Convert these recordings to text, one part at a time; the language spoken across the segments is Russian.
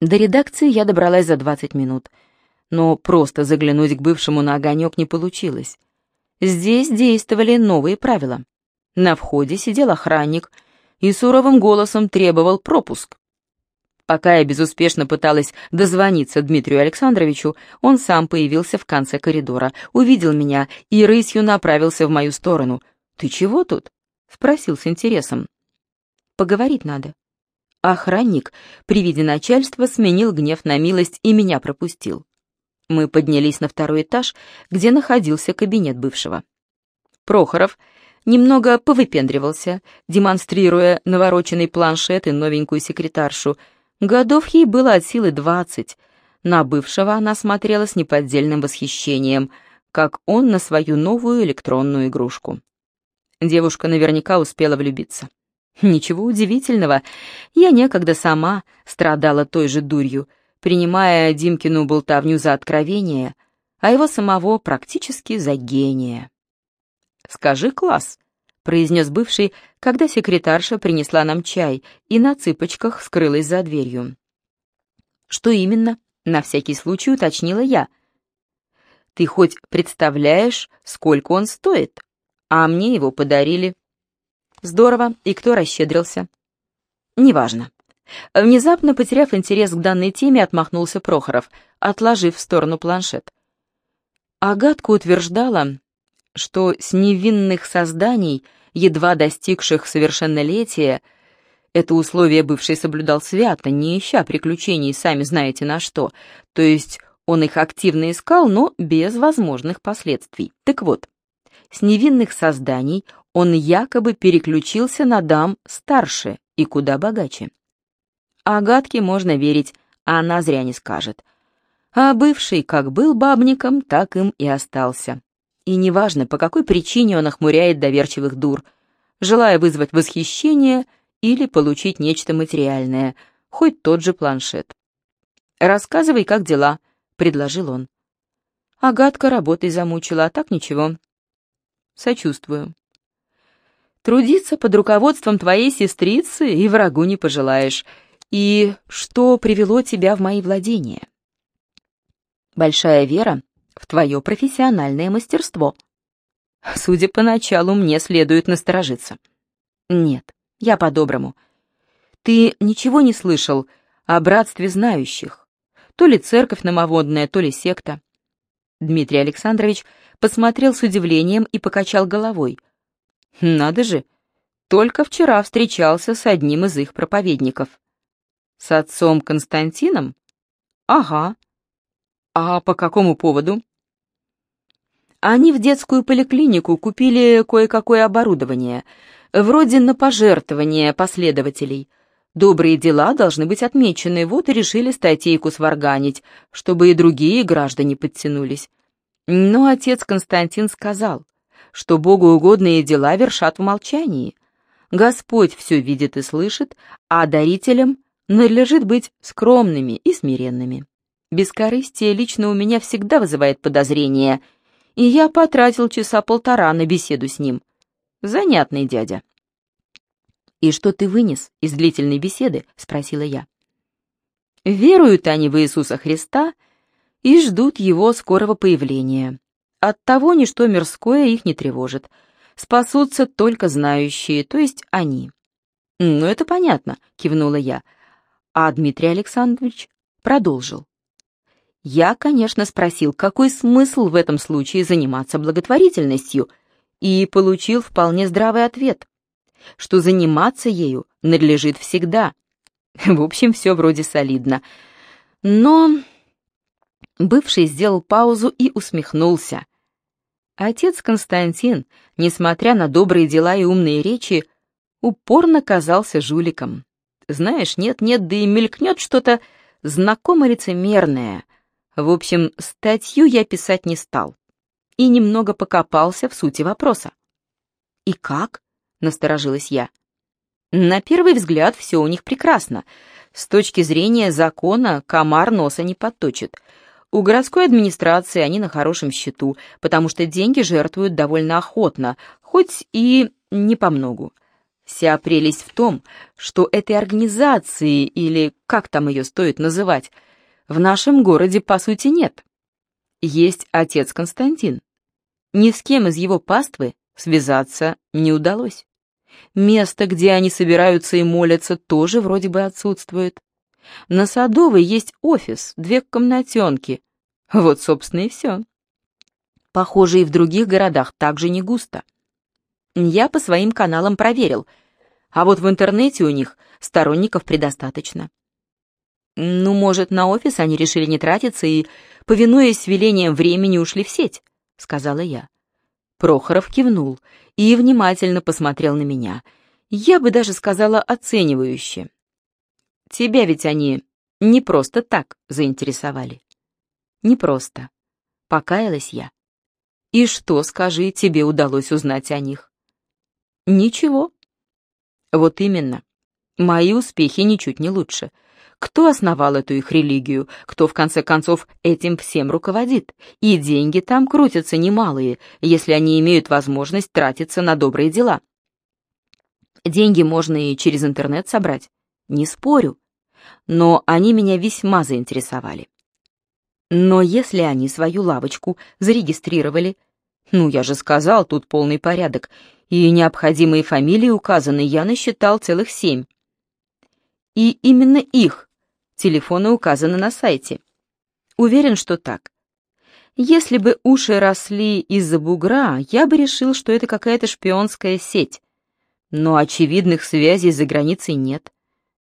До редакции я добралась за 20 минут, но просто заглянуть к бывшему на огонек не получилось. Здесь действовали новые правила. На входе сидел охранник и суровым голосом требовал пропуск. Пока я безуспешно пыталась дозвониться Дмитрию Александровичу, он сам появился в конце коридора, увидел меня и рысью направился в мою сторону. «Ты чего тут?» — спросил с интересом. «Поговорить надо». Охранник при виде начальства сменил гнев на милость и меня пропустил. Мы поднялись на второй этаж, где находился кабинет бывшего. Прохоров немного повыпендривался, демонстрируя навороченный планшет и новенькую секретаршу — Годов ей было от силы двадцать. На бывшего она смотрела с неподдельным восхищением, как он на свою новую электронную игрушку. Девушка наверняка успела влюбиться. Ничего удивительного, я некогда сама страдала той же дурью, принимая Димкину болтовню за откровение, а его самого практически за гения. «Скажи, класс», произнес бывший, когда секретарша принесла нам чай и на цыпочках скрылась за дверью. «Что именно?» — на всякий случай уточнила я. «Ты хоть представляешь, сколько он стоит? А мне его подарили». «Здорово. И кто расщедрился?» «Неважно». Внезапно, потеряв интерес к данной теме, отмахнулся Прохоров, отложив в сторону планшет. Агатка утверждала, что с невинных созданий — едва достигших совершеннолетия, это условие бывший соблюдал свято, не ища приключений, сами знаете на что, то есть он их активно искал, но без возможных последствий. Так вот, с невинных созданий он якобы переключился на дам старше и куда богаче. Агатке можно верить, а она зря не скажет. А бывший как был бабником, так им и остался. И неважно, по какой причине он охмуряет доверчивых дур, желая вызвать восхищение или получить нечто материальное, хоть тот же планшет. «Рассказывай, как дела», — предложил он. Агатка работой замучила, а так ничего. Сочувствую. Трудиться под руководством твоей сестрицы и врагу не пожелаешь. И что привело тебя в мои владения? Большая вера в твое профессиональное мастерство. Судя по началу, мне следует насторожиться. Нет, я по-доброму. Ты ничего не слышал о братстве знающих? То ли церковь нововодная, то ли секта. Дмитрий Александрович посмотрел с удивлением и покачал головой. Надо же, только вчера встречался с одним из их проповедников. С отцом Константином? Ага. А по какому поводу? Они в детскую поликлинику купили кое-какое оборудование, вроде на пожертвование последователей. Добрые дела должны быть отмечены, вот и решили статейку сварганить, чтобы и другие граждане подтянулись. Но отец Константин сказал, что богоугодные дела вершат в молчании. Господь все видит и слышит, а дарителям надлежит быть скромными и смиренными. Бескорыстие лично у меня всегда вызывает подозрения — и я потратил часа полтора на беседу с ним. Занятный дядя. «И что ты вынес из длительной беседы?» — спросила я. «Веруют они в Иисуса Христа и ждут Его скорого появления. Оттого ничто мирское их не тревожит. Спасутся только знающие, то есть они». «Ну, это понятно», — кивнула я. А Дмитрий Александрович продолжил. Я, конечно, спросил, какой смысл в этом случае заниматься благотворительностью, и получил вполне здравый ответ, что заниматься ею надлежит всегда. В общем, все вроде солидно. Но бывший сделал паузу и усмехнулся. Отец Константин, несмотря на добрые дела и умные речи, упорно казался жуликом. Знаешь, нет-нет, да и мелькнет что-то знакомо лицемерное, в общем, статью я писать не стал и немного покопался в сути вопроса. «И как?» — насторожилась я. «На первый взгляд все у них прекрасно. С точки зрения закона комар носа не подточит. У городской администрации они на хорошем счету, потому что деньги жертвуют довольно охотно, хоть и не по многу. Вся прелесть в том, что этой организации, или как там ее стоит называть, в нашем городе по сути нет. Есть отец Константин. Ни с кем из его паствы связаться не удалось. Место, где они собираются и молятся, тоже вроде бы отсутствует. На Садовой есть офис, две комнатенки. Вот, собственно, и все. Похоже, и в других городах также не густо. Я по своим каналам проверил, а вот в интернете у них сторонников предостаточно. Ну, может, на офис они решили не тратиться и, повинуясь велениям времени, ушли в сеть, сказала я. Прохоров кивнул и внимательно посмотрел на меня. Я бы даже сказала оценивающе. Тебя ведь они не просто так заинтересовали. Не просто. Покаялась я. И что, скажи, тебе удалось узнать о них? Ничего. Вот именно. Мои успехи ничуть не лучше. Кто основал эту их религию? Кто, в конце концов, этим всем руководит? И деньги там крутятся немалые, если они имеют возможность тратиться на добрые дела. Деньги можно и через интернет собрать. Не спорю. Но они меня весьма заинтересовали. Но если они свою лавочку зарегистрировали, ну, я же сказал, тут полный порядок, и необходимые фамилии указаны, я насчитал целых семь. И именно их телефоны указаны на сайте. Уверен, что так. Если бы уши росли из-за бугра, я бы решил, что это какая-то шпионская сеть. Но очевидных связей за границей нет.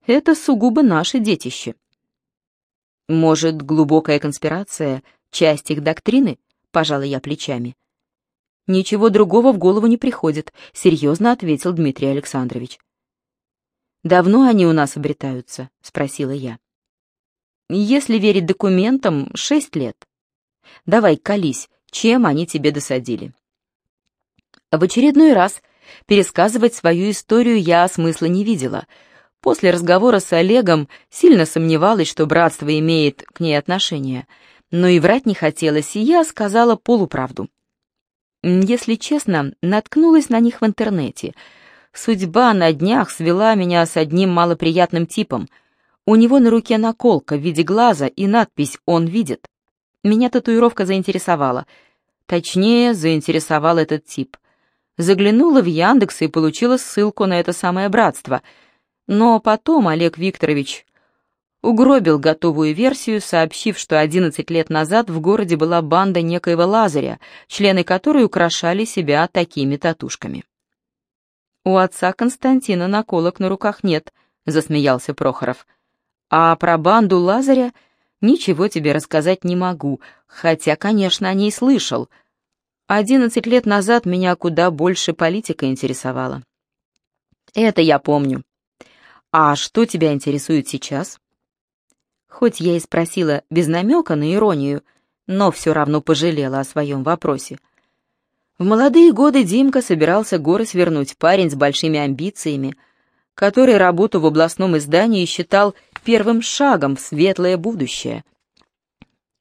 Это сугубо наше детище. Может, глубокая конспирация — часть их доктрины? Пожала я плечами. Ничего другого в голову не приходит, серьезно ответил Дмитрий Александрович. Давно они у нас обретаются? спросила я. Если верить документам, шесть лет. Давай, колись, чем они тебе досадили? В очередной раз пересказывать свою историю я смысла не видела — После разговора с Олегом сильно сомневалась, что братство имеет к ней отношение, но и врать не хотелось, и я сказала полуправду. Если честно, наткнулась на них в интернете. Судьба на днях свела меня с одним малоприятным типом. У него на руке наколка в виде глаза и надпись «Он видит». Меня татуировка заинтересовала. Точнее, заинтересовал этот тип. Заглянула в Яндекс и получила ссылку на это самое братство — но потом Олег Викторович угробил готовую версию, сообщив, что 11 лет назад в городе была банда некоего Лазаря, члены которой украшали себя такими татушками. «У отца Константина наколок на руках нет», — засмеялся Прохоров. «А про банду Лазаря ничего тебе рассказать не могу, хотя, конечно, о ней слышал. Одиннадцать лет назад меня куда больше политика интересовала». «Это я помню», «А что тебя интересует сейчас?» Хоть я и спросила без намека на иронию, но все равно пожалела о своем вопросе. В молодые годы Димка собирался горы свернуть, парень с большими амбициями, который работу в областном издании считал первым шагом в светлое будущее.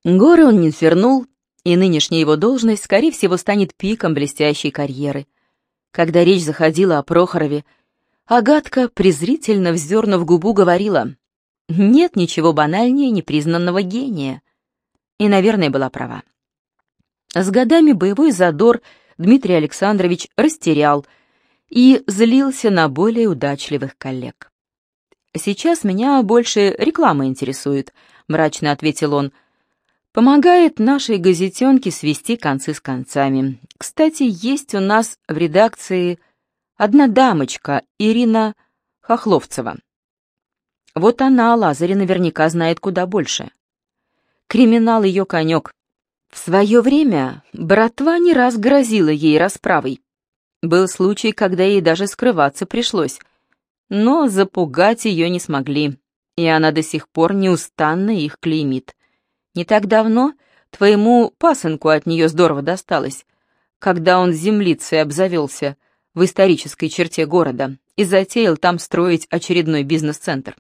Горы он не свернул, и нынешняя его должность, скорее всего, станет пиком блестящей карьеры. Когда речь заходила о Прохорове, Агатка, презрительно вздернув губу, говорила, «Нет ничего банальнее непризнанного гения». И, наверное, была права. С годами боевой задор Дмитрий Александрович растерял и злился на более удачливых коллег. «Сейчас меня больше реклама интересует», — мрачно ответил он. «Помогает нашей газетенке свести концы с концами. Кстати, есть у нас в редакции Одна дамочка, Ирина Хохловцева. Вот она о Лазаре наверняка знает куда больше. Криминал ее конек. В свое время братва не раз грозила ей расправой. Был случай, когда ей даже скрываться пришлось. Но запугать ее не смогли, и она до сих пор неустанно их клеймит. Не так давно твоему пасынку от нее здорово досталось, когда он землицей обзавелся, в исторической черте города и затеял там строить очередной бизнес-центр.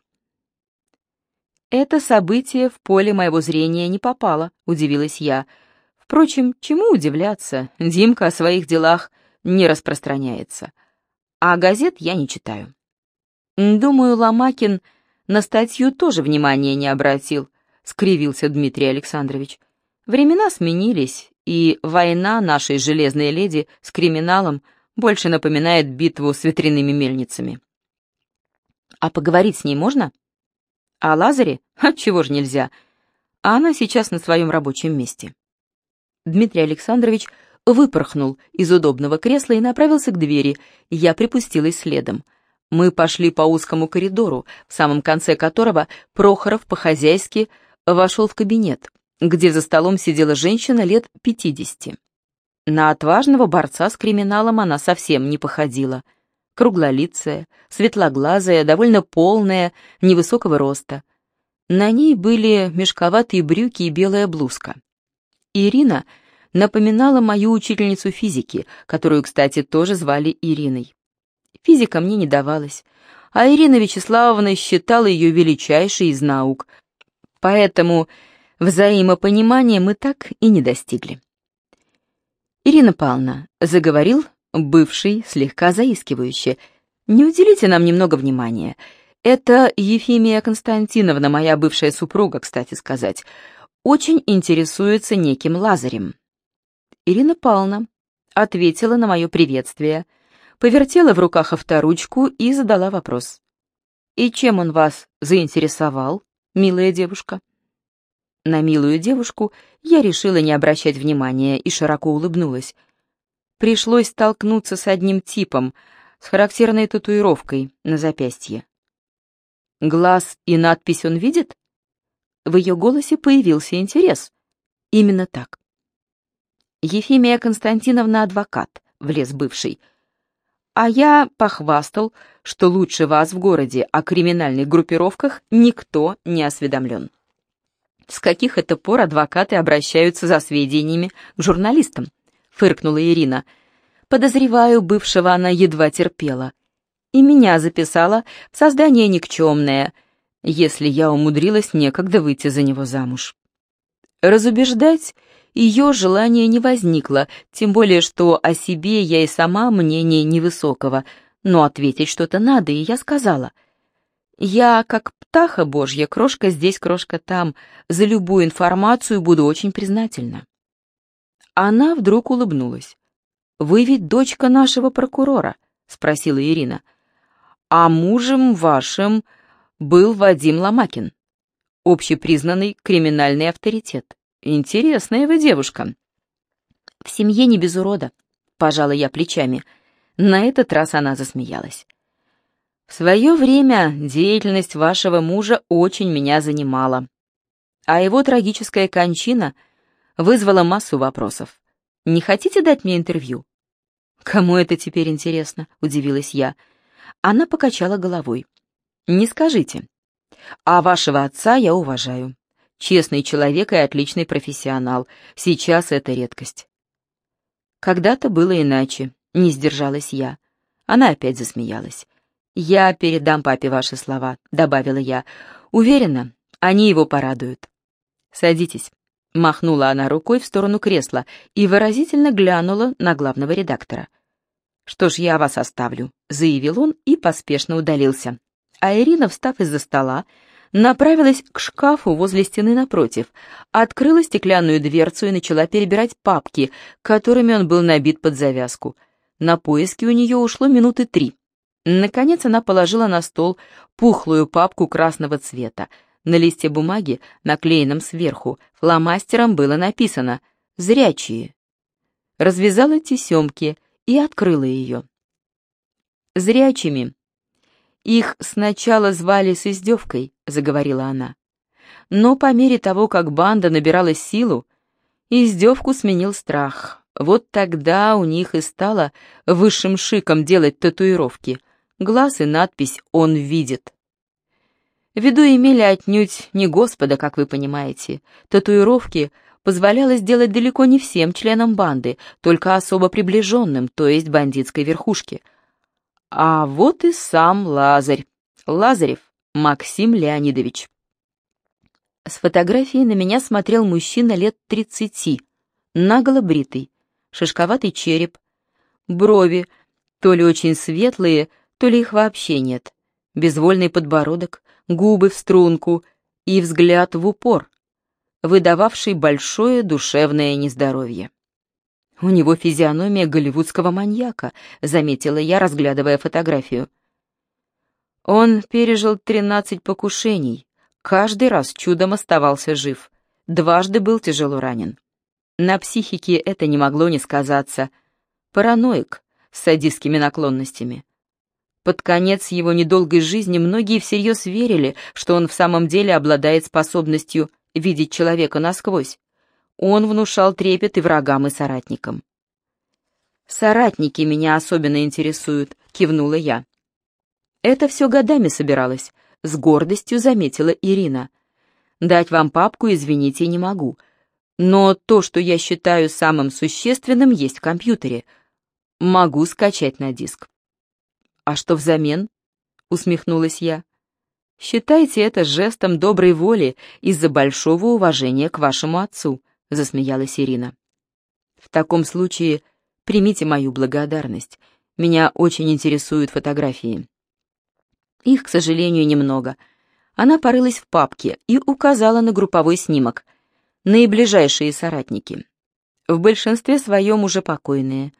Это событие в поле моего зрения не попало, удивилась я. Впрочем, чему удивляться, Димка о своих делах не распространяется. а газет я не читаю. Думаю, Ломакин на статью тоже внимания не обратил, скривился Дмитрий Александрович. Времена сменились, и война нашей железной леди с криминалом больше напоминает битву с ветряными мельницами. А поговорить с ней можно? А Лазаре? Чего ж нельзя? А она сейчас на своем рабочем месте. Дмитрий Александрович выпорхнул из удобного кресла и направился к двери. Я припустилась следом. Мы пошли по узкому коридору, в самом конце которого Прохоров по-хозяйски вошел в кабинет, где за столом сидела женщина лет пятидесяти. На отважного борца с криминалом она совсем не походила. Круглолицая, светлоглазая, довольно полная, невысокого роста. На ней были мешковатые брюки и белая блузка. Ирина напоминала мою учительницу физики, которую, кстати, тоже звали Ириной. Физика мне не давалась, а Ирина Вячеславовна считала ее величайшей из наук, поэтому взаимопонимания мы так и не достигли. «Ирина Павловна», — заговорил бывший, слегка заискивающе, — «не уделите нам немного внимания. Это Ефимия Константиновна, моя бывшая супруга, кстати сказать, очень интересуется неким Лазарем». Ирина Павловна ответила на мое приветствие, повертела в руках авторучку и задала вопрос. «И чем он вас заинтересовал, милая девушка?» На милую девушку я решила не обращать внимания и широко улыбнулась. Пришлось столкнуться с одним типом, с характерной татуировкой на запястье. Глаз и надпись он видит? В ее голосе появился интерес. Именно так. Ефимия Константиновна адвокат, влез бывший. А я похвастал, что лучше вас в городе о криминальных группировках никто не осведомлен. С каких это пор адвокаты обращаются за сведениями к журналистам? Фыркнула Ирина. Подозреваю, бывшего она едва терпела. И меня записала в создание никчемное, если я умудрилась некогда выйти за него замуж. Разубеждать ее желания не возникло, тем более, что о себе я и сама мнения невысокого, но ответить что-то надо, и я сказала — я, как птаха божья, крошка здесь, крошка там, за любую информацию буду очень признательна. Она вдруг улыбнулась. «Вы ведь дочка нашего прокурора?» — спросила Ирина. «А мужем вашим был Вадим Ломакин, общепризнанный криминальный авторитет. Интересная вы девушка». «В семье не без урода», — пожала я плечами. На этот раз она засмеялась. В свое время деятельность вашего мужа очень меня занимала, а его трагическая кончина вызвала массу вопросов. Не хотите дать мне интервью? Кому это теперь интересно? Удивилась я. Она покачала головой. Не скажите. А вашего отца я уважаю. Честный человек и отличный профессионал. Сейчас это редкость. Когда-то было иначе, не сдержалась я. Она опять засмеялась. «Я передам папе ваши слова», — добавила я. «Уверена, они его порадуют». «Садитесь», — махнула она рукой в сторону кресла и выразительно глянула на главного редактора. «Что ж, я вас оставлю», — заявил он и поспешно удалился. А Ирина, встав из-за стола, направилась к шкафу возле стены напротив, открыла стеклянную дверцу и начала перебирать папки, которыми он был набит под завязку. На поиски у нее ушло минуты три. Наконец она положила на стол пухлую папку красного цвета. На листе бумаги, наклеенном сверху, фломастером было написано «Зрячие». Развязала тесемки и открыла ее. «Зрячими». «Их сначала звали с издевкой», — заговорила она. Но по мере того, как банда набирала силу, издевку сменил страх. Вот тогда у них и стало высшим шиком делать татуировки, глаз и надпись «Он видит». В виду имели отнюдь не Господа, как вы понимаете. Татуировки позволялось делать далеко не всем членам банды, только особо приближенным, то есть бандитской верхушке. А вот и сам Лазарь. Лазарев Максим Леонидович. С фотографии на меня смотрел мужчина лет тридцати, наголо бритый, шишковатый череп, брови, То ли очень светлые, то ли их вообще нет. Безвольный подбородок, губы в струнку и взгляд в упор, выдававший большое душевное нездоровье. «У него физиономия голливудского маньяка», — заметила я, разглядывая фотографию. Он пережил тринадцать покушений, каждый раз чудом оставался жив, дважды был тяжело ранен. На психике это не могло не сказаться. Параноик с садистскими наклонностями. Под конец его недолгой жизни многие всерьез верили, что он в самом деле обладает способностью видеть человека насквозь. Он внушал трепет и врагам, и соратникам. «Соратники меня особенно интересуют», — кивнула я. «Это все годами собиралось», — с гордостью заметила Ирина. «Дать вам папку, извините, не могу. Но то, что я считаю самым существенным, есть в компьютере. Могу скачать на диск. А что взамен? Усмехнулась я. Считайте это жестом доброй воли из-за большого уважения к вашему отцу, засмеялась Ирина. В таком случае примите мою благодарность. Меня очень интересуют фотографии. Их, к сожалению, немного. Она порылась в папке и указала на групповой снимок — наиближайшие соратники. В большинстве своем уже покойные.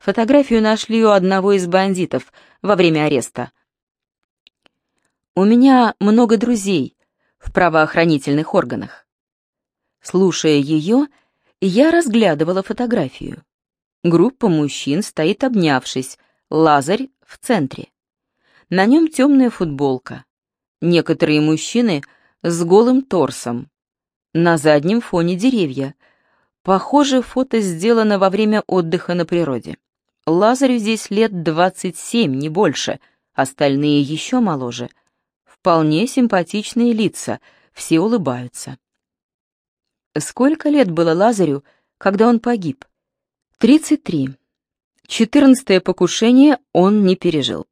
Фотографию нашли у одного из бандитов во время ареста. У меня много друзей в правоохранительных органах. Слушая ее, я разглядывала фотографию. Группа мужчин стоит обнявшись, Лазарь в центре. На нем темная футболка. Некоторые мужчины с голым торсом, на заднем фоне деревья. Похоже, фото сделано во время отдыха на природе. Лазарю здесь лет 27, не больше, остальные еще моложе. Вполне симпатичные лица, все улыбаются. Сколько лет было Лазарю, когда он погиб? 33. Четырнадцатое покушение он не пережил.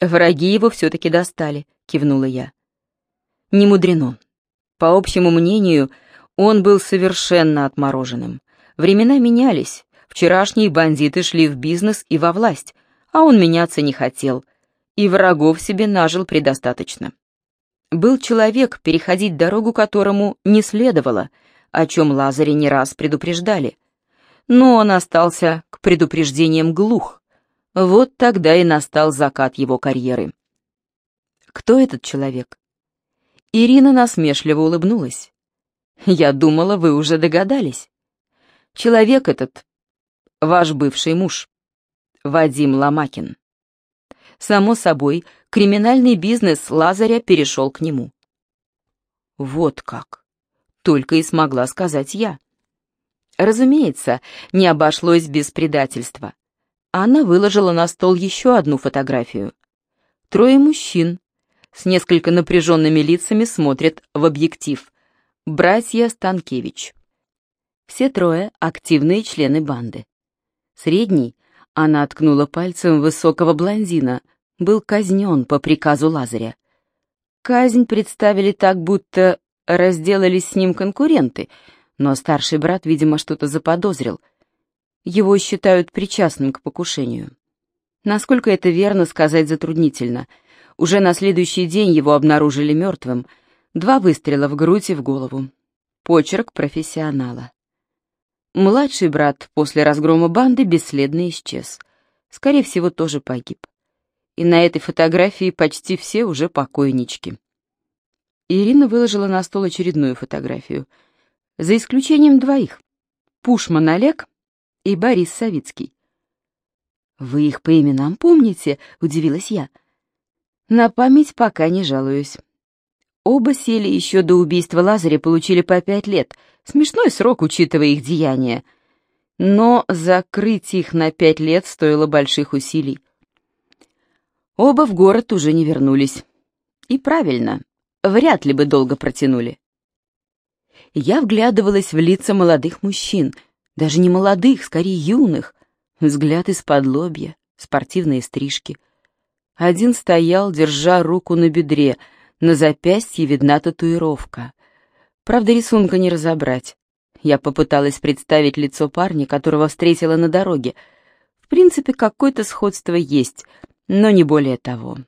«Враги его все-таки достали», — кивнула я. «Не мудрено. По общему мнению, он был совершенно отмороженным. Времена менялись. Вчерашние бандиты шли в бизнес и во власть, а он меняться не хотел. И врагов себе нажил предостаточно. Был человек, переходить дорогу которому не следовало, о чем Лазаре не раз предупреждали. Но он остался к предупреждениям глух. Вот тогда и настал закат его карьеры. Кто этот человек? Ирина насмешливо улыбнулась. «Я думала, вы уже догадались. Человек этот — ваш бывший муж, Вадим Ломакин. Само собой, криминальный бизнес Лазаря перешел к нему. Вот как. Только и смогла сказать я. Разумеется, не обошлось без предательства. Она выложила на стол еще одну фотографию. Трое мужчин, с несколько напряженными лицами смотрят в объектив. Братья Станкевич. Все трое — активные члены банды. Средний, она ткнула пальцем высокого блондина, был казнен по приказу Лазаря. Казнь представили так, будто разделались с ним конкуренты, но старший брат, видимо, что-то заподозрил. Его считают причастным к покушению. Насколько это верно, сказать затруднительно — уже на следующий день его обнаружили мертвым. Два выстрела в грудь и в голову. Почерк профессионала. Младший брат после разгрома банды бесследно исчез. Скорее всего, тоже погиб. И на этой фотографии почти все уже покойнички. Ирина выложила на стол очередную фотографию. За исключением двоих. Пушман Олег и Борис Савицкий. «Вы их по именам помните?» — удивилась я. На память пока не жалуюсь. Оба сели еще до убийства Лазаря, получили по пять лет. Смешной срок, учитывая их деяния. Но закрыть их на пять лет стоило больших усилий. Оба в город уже не вернулись. И правильно, вряд ли бы долго протянули. Я вглядывалась в лица молодых мужчин, даже не молодых, скорее юных. Взгляд из-под лобья, спортивные стрижки — один стоял, держа руку на бедре, на запястье видна татуировка. Правда, рисунка не разобрать. Я попыталась представить лицо парня, которого встретила на дороге. В принципе, какое-то сходство есть, но не более того.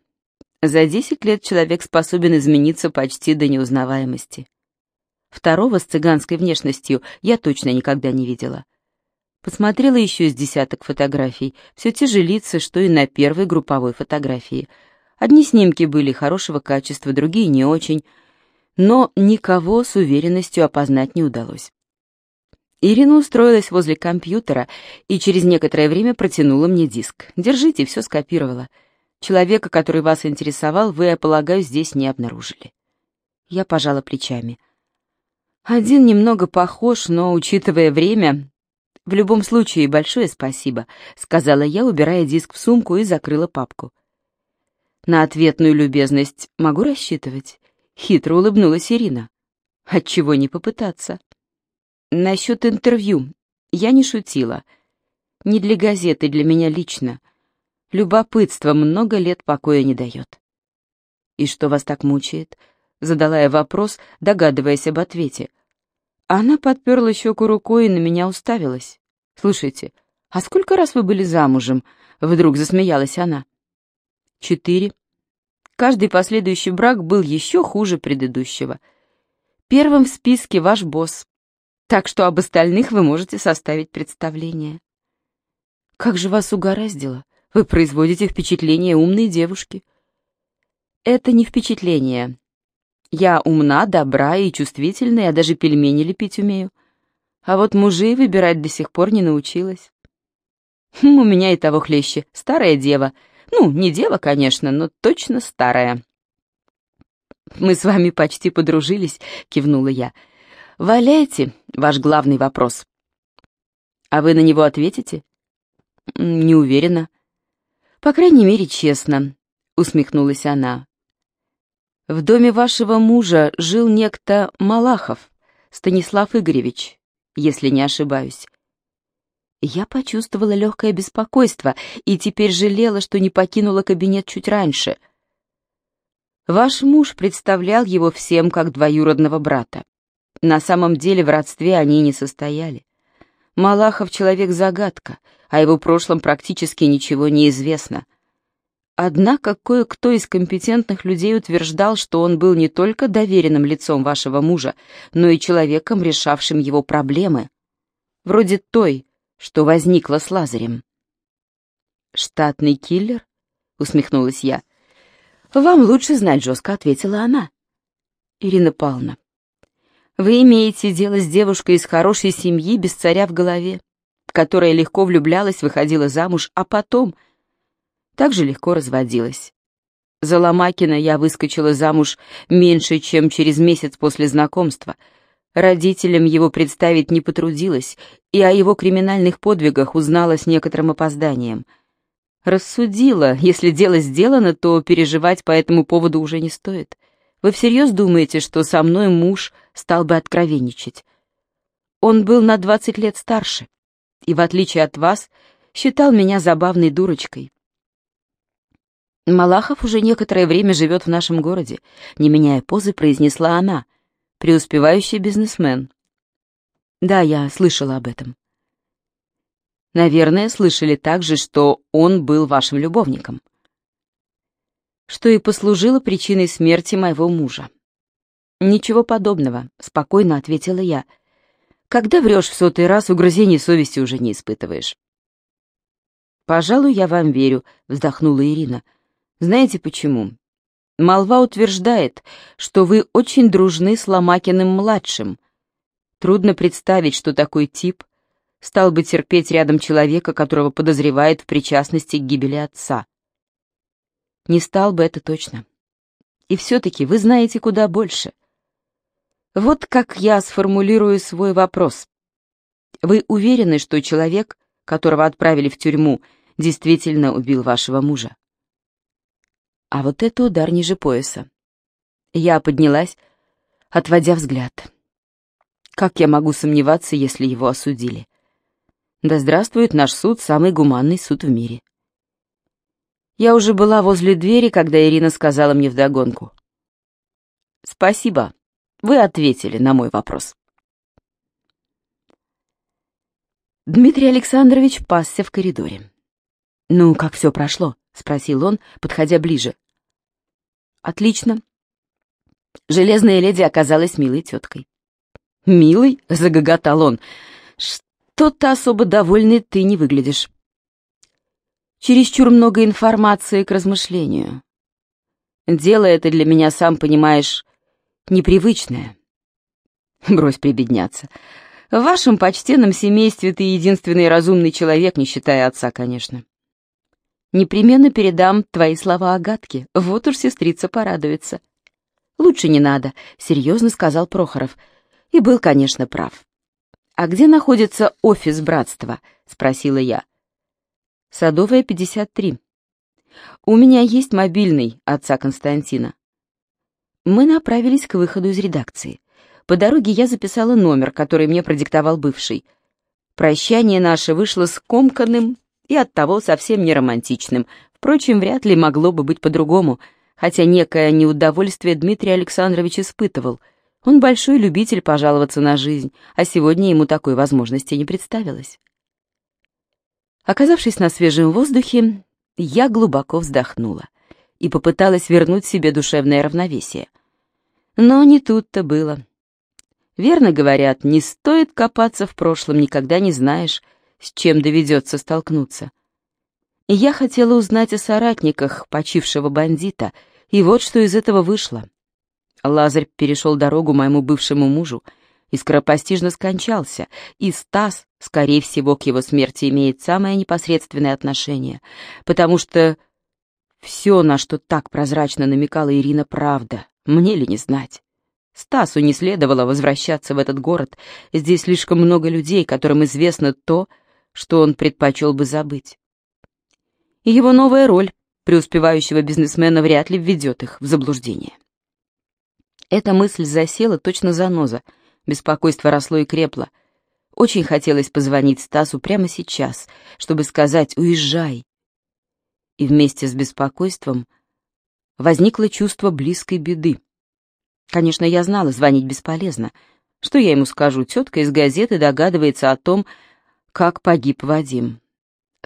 За 10 лет человек способен измениться почти до неузнаваемости. Второго с цыганской внешностью я точно никогда не видела. Посмотрела еще с десяток фотографий, все те же лица, что и на первой групповой фотографии. Одни снимки были хорошего качества, другие не очень, но никого с уверенностью опознать не удалось. Ирина устроилась возле компьютера и через некоторое время протянула мне диск. «Держите, все скопировала. Человека, который вас интересовал, вы, я полагаю, здесь не обнаружили». Я пожала плечами. Один немного похож, но, учитывая время, «В любом случае, большое спасибо», — сказала я, убирая диск в сумку и закрыла папку. «На ответную любезность могу рассчитывать?» — хитро улыбнулась Ирина. «Отчего не попытаться?» «Насчет интервью. Я не шутила. Не для газеты, для меня лично. Любопытство много лет покоя не дает». «И что вас так мучает?» — задала я вопрос, догадываясь об ответе — она подперла щеку рукой и на меня уставилась. «Слушайте, а сколько раз вы были замужем?» Вдруг засмеялась она. «Четыре. Каждый последующий брак был еще хуже предыдущего. Первым в списке ваш босс, так что об остальных вы можете составить представление». «Как же вас угораздило? Вы производите впечатление умной девушки». «Это не впечатление, я умна, добра и чувствительная, я даже пельмени лепить умею. А вот мужей выбирать до сих пор не научилась. Хм, у меня и того хлеще. Старая дева. Ну, не дева, конечно, но точно старая. «Мы с вами почти подружились», — кивнула я. «Валяйте, ваш главный вопрос». «А вы на него ответите?» «Не уверена». «По крайней мере, честно», — усмехнулась она. В доме вашего мужа жил некто Малахов, Станислав Игоревич, если не ошибаюсь. Я почувствовала легкое беспокойство и теперь жалела, что не покинула кабинет чуть раньше. Ваш муж представлял его всем как двоюродного брата. На самом деле в родстве они не состояли. Малахов человек-загадка, о его прошлом практически ничего не известно. Однако кое-кто из компетентных людей утверждал, что он был не только доверенным лицом вашего мужа, но и человеком, решавшим его проблемы, вроде той, что возникла с Лазарем. «Штатный киллер?» — усмехнулась я. «Вам лучше знать, жестко», — ответила она. «Ирина Павловна, вы имеете дело с девушкой из хорошей семьи без царя в голове, которая легко влюблялась, выходила замуж, а потом также легко разводилась. За Ломакина я выскочила замуж меньше, чем через месяц после знакомства. Родителям его представить не потрудилась, и о его криминальных подвигах узнала с некоторым опозданием. Рассудила, если дело сделано, то переживать по этому поводу уже не стоит. Вы всерьез думаете, что со мной муж стал бы откровенничать? Он был на двадцать лет старше, и, в отличие от вас, считал меня забавной дурочкой. «Малахов уже некоторое время живет в нашем городе», — не меняя позы, произнесла она, преуспевающий бизнесмен. «Да, я слышала об этом». «Наверное, слышали также, что он был вашим любовником» что и послужило причиной смерти моего мужа. «Ничего подобного», — спокойно ответила я. «Когда врешь в сотый раз, угрызений совести уже не испытываешь». «Пожалуй, я вам верю», — вздохнула Ирина. Знаете почему? Молва утверждает, что вы очень дружны с Ломакиным-младшим. Трудно представить, что такой тип стал бы терпеть рядом человека, которого подозревает в причастности к гибели отца. Не стал бы это точно. И все-таки вы знаете куда больше. Вот как я сформулирую свой вопрос. Вы уверены, что человек, которого отправили в тюрьму, действительно убил вашего мужа? А вот это удар ниже пояса. Я поднялась, отводя взгляд. Как я могу сомневаться, если его осудили? Да здравствует наш суд, самый гуманный суд в мире. Я уже была возле двери, когда Ирина сказала мне вдогонку. «Спасибо, вы ответили на мой вопрос». Дмитрий Александрович пасся в коридоре. «Ну, как все прошло?» — спросил он, подходя ближе. «Отлично». Железная леди оказалась милой теткой. «Милый?» — загоготал он. «Что-то особо довольный ты не выглядишь». Чересчур много информации к размышлению. Дело это для меня, сам понимаешь, непривычное. Брось прибедняться. В вашем почтенном семействе ты единственный разумный человек, не считая отца, конечно. Непременно передам твои слова Агатке, вот уж сестрица порадуется. Лучше не надо, серьезно сказал Прохоров. И был, конечно, прав. «А где находится офис братства?» — спросила я. Садовая, 53. У меня есть мобильный отца Константина. Мы направились к выходу из редакции. По дороге я записала номер, который мне продиктовал бывший. Прощание наше вышло скомканным и оттого совсем не романтичным. Впрочем, вряд ли могло бы быть по-другому, хотя некое неудовольствие Дмитрий Александрович испытывал. Он большой любитель пожаловаться на жизнь, а сегодня ему такой возможности не представилось. Оказавшись на свежем воздухе, я глубоко вздохнула и попыталась вернуть себе душевное равновесие. Но не тут-то было. Верно говорят, не стоит копаться в прошлом, никогда не знаешь, с чем доведется столкнуться. Я хотела узнать о соратниках почившего бандита, и вот что из этого вышло. Лазарь перешел дорогу моему бывшему мужу, и скоропостижно скончался, и Стас, скорее всего, к его смерти имеет самое непосредственное отношение, потому что все, на что так прозрачно намекала Ирина, правда, мне ли не знать. Стасу не следовало возвращаться в этот город, здесь слишком много людей, которым известно то, что он предпочел бы забыть. И его новая роль преуспевающего бизнесмена вряд ли введет их в заблуждение. Эта мысль засела точно заноза — Беспокойство росло и крепло. Очень хотелось позвонить Стасу прямо сейчас, чтобы сказать «Уезжай». И вместе с беспокойством возникло чувство близкой беды. Конечно, я знала, звонить бесполезно. Что я ему скажу? Тетка из газеты догадывается о том, как погиб Вадим.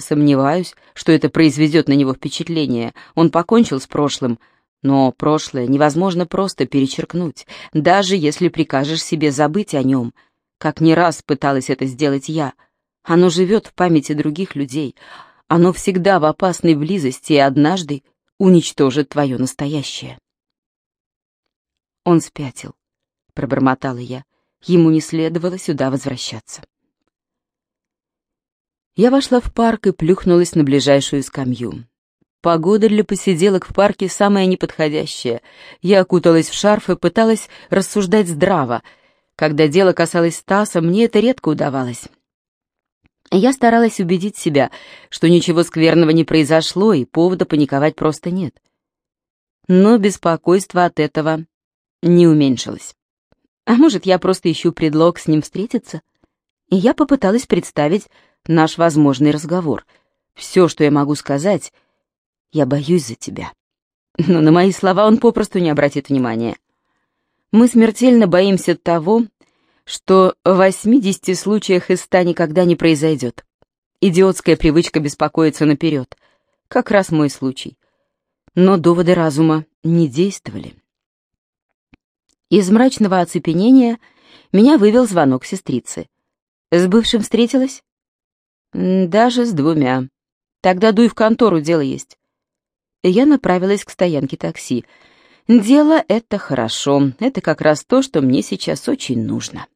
Сомневаюсь, что это произведет на него впечатление. Он покончил с прошлым, но прошлое невозможно просто перечеркнуть, даже если прикажешь себе забыть о нем, как не раз пыталась это сделать я. Оно живет в памяти других людей, оно всегда в опасной близости и однажды уничтожит твое настоящее. Он спятил, пробормотала я. Ему не следовало сюда возвращаться. Я вошла в парк и плюхнулась на ближайшую скамью. Погода для посиделок в парке самая неподходящая. Я окуталась в шарф и пыталась рассуждать здраво. Когда дело касалось Стаса, мне это редко удавалось. Я старалась убедить себя, что ничего скверного не произошло и повода паниковать просто нет. Но беспокойство от этого не уменьшилось. А может, я просто ищу предлог с ним встретиться? И я попыталась представить наш возможный разговор. Все, что я могу сказать — я боюсь за тебя. Но на мои слова он попросту не обратит внимания. Мы смертельно боимся того, что в 80 случаях из 100 никогда не произойдет. Идиотская привычка беспокоиться наперед. Как раз мой случай. Но доводы разума не действовали. Из мрачного оцепенения меня вывел звонок сестрицы. «С бывшим встретилась?» «Даже с двумя. Тогда дуй в контору, дело есть» я направилась к стоянке такси. Дело это хорошо, это как раз то, что мне сейчас очень нужно.